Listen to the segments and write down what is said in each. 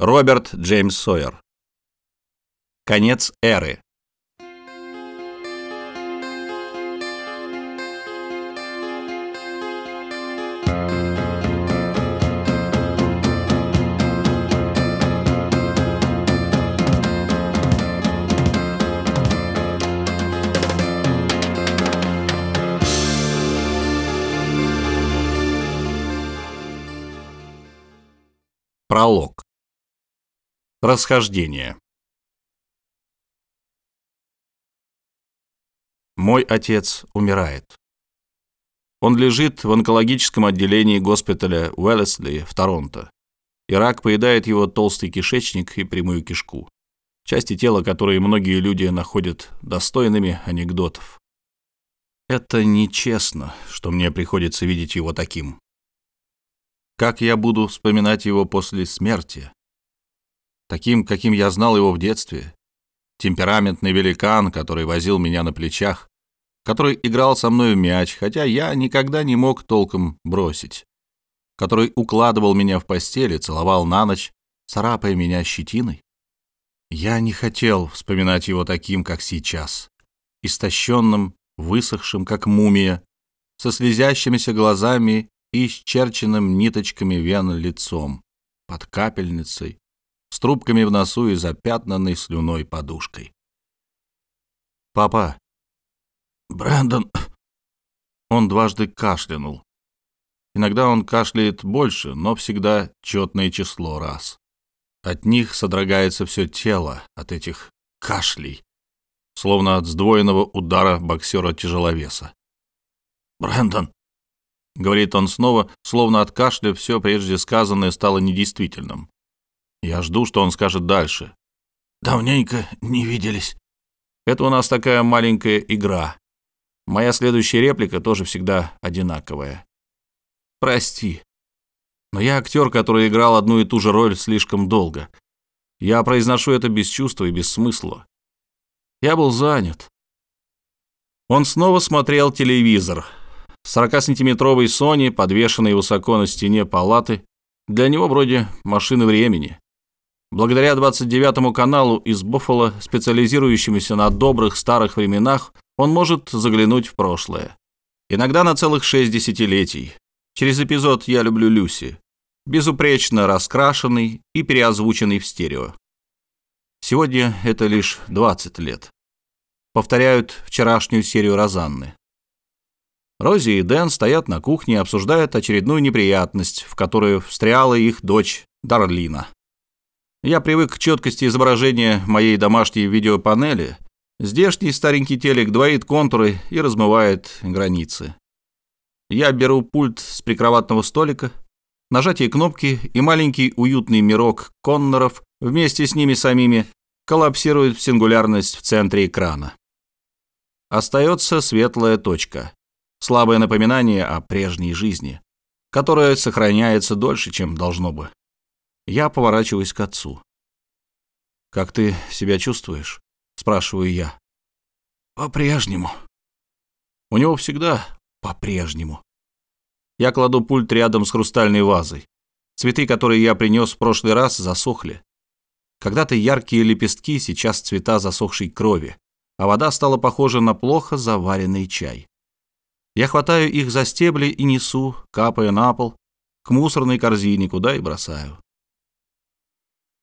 Роберт Джеймс Сойер. Конец эры. Пролог. Расхождение. Мой отец умирает. Он лежит в онкологическом отделении госпиталя Уэллесли в Торонто. И рак поедает его толстый кишечник и прямую кишку. Части тела, которые многие люди находят достойными анекдотов. Это нечестно, что мне приходится видеть его таким. Как я буду вспоминать его после смерти? Таким, каким я знал его в детстве. Темпераментный великан, который возил меня на плечах, который играл со мной в мяч, хотя я никогда не мог толком бросить, который укладывал меня в постели, целовал на ночь, царапая меня щетиной. Я не хотел вспоминать его таким, как сейчас, истощенным, высохшим, как мумия, со слезящимися глазами и исчерченным ниточками вен лицом, под капельницей, с трубками в носу и запятнанной слюной подушкой. «Папа!» «Брэндон!» Он дважды кашлянул. Иногда он кашляет больше, но всегда четное число раз. От них содрогается все тело, от этих кашлей, словно от сдвоенного удара боксера-тяжеловеса. «Брэндон!» — говорит он снова, словно от кашля все прежде сказанное стало недействительным. Я жду, что он скажет дальше. «Давненько не виделись». Это у нас такая маленькая игра. Моя следующая реплика тоже всегда одинаковая. «Прости, но я актер, который играл одну и ту же роль слишком долго. Я произношу это без чувства и без смысла. Я был занят». Он снова смотрел телевизор, 40-сантиметровый Sony, подвешенный высоко на стене палаты, для него вроде машины времени. Благодаря 29-му каналу из Буффало, специализирующемуся на добрых старых временах, он может заглянуть в прошлое. Иногда на целых шесть десятилетий. Через эпизод «Я люблю Люси», безупречно раскрашенный и переозвученный в стерео. Сегодня это лишь 20 лет. Повторяют вчерашнюю серию Розанны. Рози и Дэн стоят на кухне и обсуждают очередную неприятность, в которую встряла их дочь Дарлина. Я привык к четкости изображения моей домашней видеопанели. Здешний старенький телек двоит контуры и размывает границы. Я беру пульт с прикроватного столика, нажатие кнопки, и маленький уютный мирок Конноров вместе с ними самими коллапсирует в сингулярность в центре экрана. Остается светлая точка слабое напоминание о прежней жизни, которая сохраняется дольше, чем должно бы. Я поворачиваюсь к отцу. «Как ты себя чувствуешь?» — спрашиваю я. «По-прежнему». У него всегда по-прежнему. Я кладу пульт рядом с хрустальной вазой. Цветы, которые я принес в прошлый раз, засохли. Когда-то яркие лепестки, сейчас цвета засохшей крови, а вода стала похожа на плохо заваренный чай. Я хватаю их за стебли и несу, капая на пол, к мусорной корзине, куда и бросаю.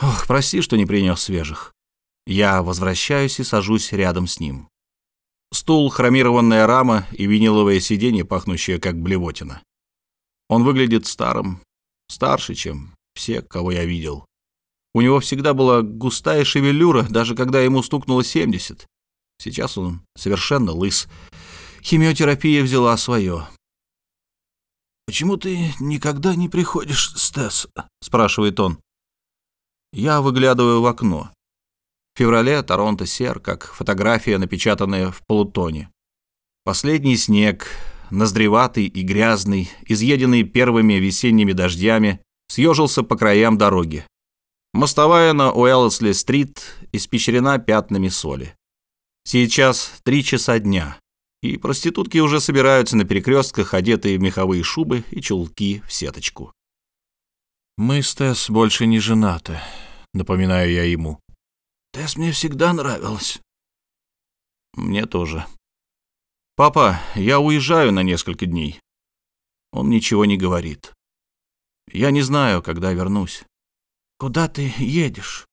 Ох, прости, что не принес свежих. Я возвращаюсь и сажусь рядом с ним. Стул, хромированная рама и виниловое сиденье, пахнущее как блевотина. Он выглядит старым, старше, чем все, кого я видел. У него всегда была густая шевелюра, даже когда ему стукнуло 70. Сейчас он совершенно лыс. Химиотерапия взяла свое. «Почему ты никогда не приходишь, Стесс?» — спрашивает он. Я выглядываю в окно. В феврале Торонто сер, как фотография, напечатанная в полутоне. Последний снег, ноздреватый и грязный, изъеденный первыми весенними дождями, съежился по краям дороги. Мостовая на Уэллесли-стрит испещрена пятнами соли. Сейчас три часа дня, и проститутки уже собираются на перекрестках, одетые в меховые шубы и чулки в сеточку. «Мы с Тесс больше не женаты», — напоминаю я ему. «Тесс мне всегда нравилась». «Мне тоже». «Папа, я уезжаю на несколько дней». Он ничего не говорит. Я не знаю, когда вернусь. «Куда ты едешь?»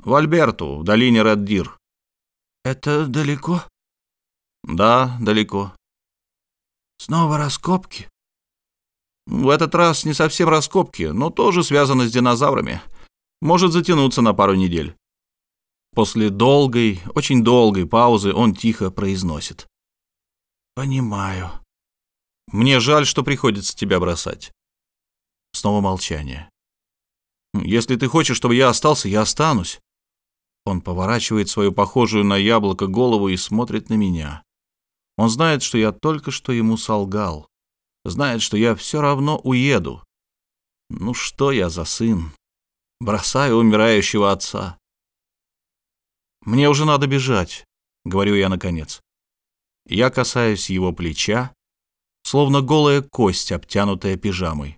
«В Альберту, в долине Реддир». «Это далеко?» «Да, далеко». «Снова раскопки?» В этот раз не совсем раскопки, но тоже связано с динозаврами. Может затянуться на пару недель. После долгой, очень долгой паузы он тихо произносит. «Понимаю. Мне жаль, что приходится тебя бросать». Снова молчание. «Если ты хочешь, чтобы я остался, я останусь». Он поворачивает свою похожую на яблоко голову и смотрит на меня. Он знает, что я только что ему солгал знает, что я все равно уеду. Ну что я за сын? Бросаю умирающего отца. Мне уже надо бежать, говорю я наконец. Я касаюсь его плеча, словно голая кость, обтянутая пижамой.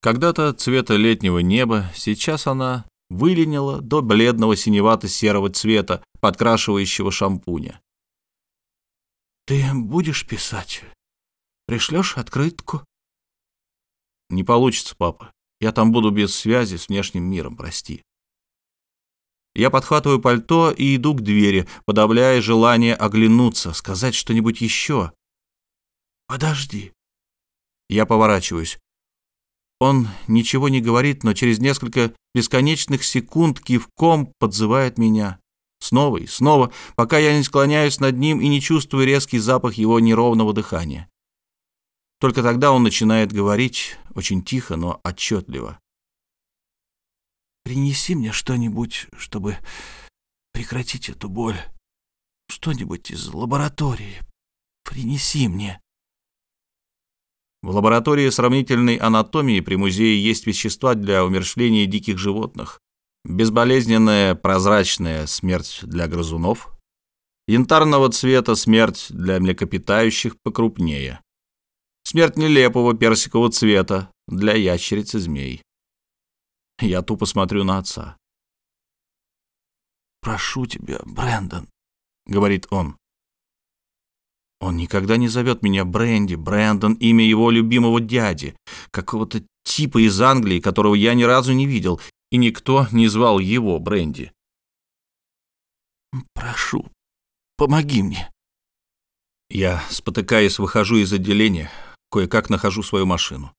Когда-то цвета летнего неба, сейчас она выленила до бледного синевато-серого цвета, подкрашивающего шампуня. «Ты будешь писать?» Пришлешь открытку?» «Не получится, папа. Я там буду без связи с внешним миром, прости». Я подхватываю пальто и иду к двери, подавляя желание оглянуться, сказать что-нибудь еще. «Подожди». Я поворачиваюсь. Он ничего не говорит, но через несколько бесконечных секунд кивком подзывает меня. Снова и снова, пока я не склоняюсь над ним и не чувствую резкий запах его неровного дыхания. Только тогда он начинает говорить, очень тихо, но отчетливо. «Принеси мне что-нибудь, чтобы прекратить эту боль. Что-нибудь из лаборатории. Принеси мне». В лаборатории сравнительной анатомии при музее есть вещества для умершления диких животных. Безболезненная прозрачная смерть для грызунов, янтарного цвета смерть для млекопитающих покрупнее, Смерть нелепого персикового цвета для ящериц и змей. Я тупо смотрю на отца. «Прошу тебя, Брэндон», — говорит он. Он никогда не зовет меня Бренди, Брэндон, имя его любимого дяди, какого-то типа из Англии, которого я ни разу не видел, и никто не звал его Бренди. «Прошу, помоги мне». Я, спотыкаясь, выхожу из отделения, кое-как нахожу свою машину.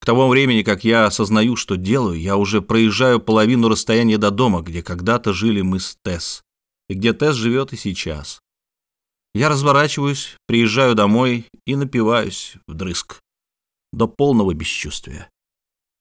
К тому времени, как я осознаю, что делаю, я уже проезжаю половину расстояния до дома, где когда-то жили мы с Тесс, и где Тесс живет и сейчас. Я разворачиваюсь, приезжаю домой и напиваюсь вдрызг до полного бесчувствия.